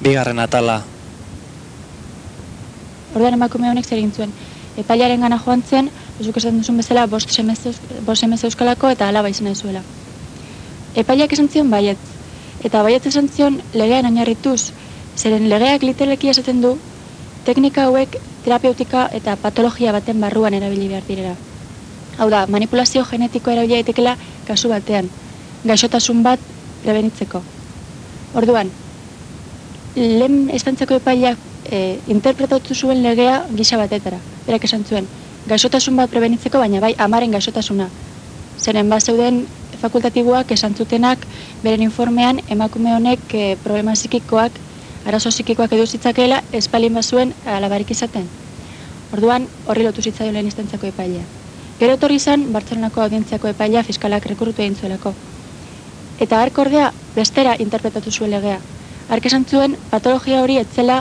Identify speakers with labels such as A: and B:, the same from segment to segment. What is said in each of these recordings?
A: Bigarren atala.
B: Orduan emakume honek zer egin zuen. Epailearen gana joan zen, zuk esan duzun bezala, bost semez, bost semez euskalako eta alaba izan zuela. Epaileak esan zion baiet. Eta baiet esan zion legean oinarrituz, zeren legeak literaleki esaten du, teknika hauek terapeutika eta patologia baten barruan erabili behar direla. Hau da, manipulazio genetiko erabili daitekela kasu batean, gaixotasun bat prebenitzeko. Orduan, lehen estantzako epaileak e, interpretatu zuen legea gisa batetara. Berak esan zuen, gaixotasun bat prebenitzeko, baina bai amaren gaixotasuna. Zeren bat zeuden fakultatiboak esan zutenak beren informean emakume honek e, problema psikikoak, arazo psikikoak edu zitzakeela, espalin bazuen alabarik izaten. Orduan, horri lotu zitzaio lehen istantzako epailea. Gero etorri izan, Bartzelonako audientziako epailea fiskalak rekurrutu egin zuelako. Eta hark ordea, bestera interpretatu zuen legea. Hark esan zuen, patologia hori etzela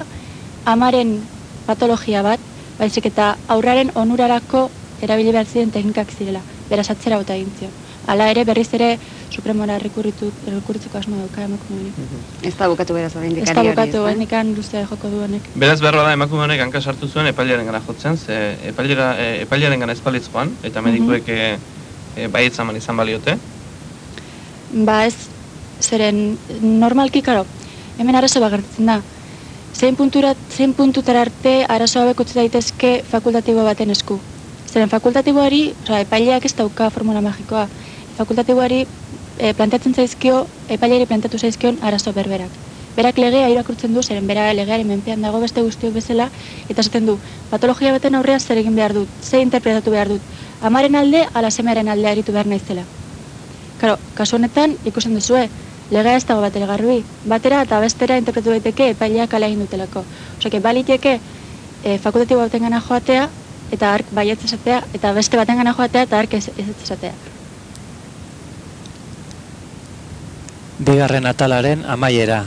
B: amaren patologia bat, baizik eta aurraren onurarako erabili behar ziren teknikak zirela, beraz atzera bota egin zion. Hala ere, berriz ere, supremora rekurritu, rekurritzeko asmo dauka emakume hori.
C: Ez da bukatu beraz orain
B: Ez da bukatu, hendikan luzea joko du honek.
D: Beraz berroa da emakume honek hanka sartu zuen epailaren gana jotzen, ze epailera, e, epailaren gana espalitz joan, eta medikuek mm -hmm. e, baietzaman izan baliote.
B: Ba ez, zeren normalki, karo, hemen arazo bagertzen da. Zein, puntura, zein puntutara arte arazo hauek utzi daitezke fakultatibo baten esku. Zeren fakultatiboari, oza, epaileak ez dauka formula magikoa, fakultatiboari e, planteatzen zaizkio, epaileari planteatu zaizkion arazo berberak. Berak legea irakurtzen du, zeren bera legearen menpean dago beste guztiok bezala, eta zaten du, patologia baten aurrean zer egin behar dut, ze interpretatu behar dut, amaren alde, ala semearen alde aritu behar naizela. Karo, kasu honetan, ikusten duzue, legea ez dago batera garbi, batera eta bestera interpretu daiteke epaileak ala egin dutelako. Osake, baliteke e, fakultatibo baten gana joatea, eta ark baietz esatea, eta beste baten gana joatea, eta ark ez, ez esatea.
A: Bigarren atalaren amaiera.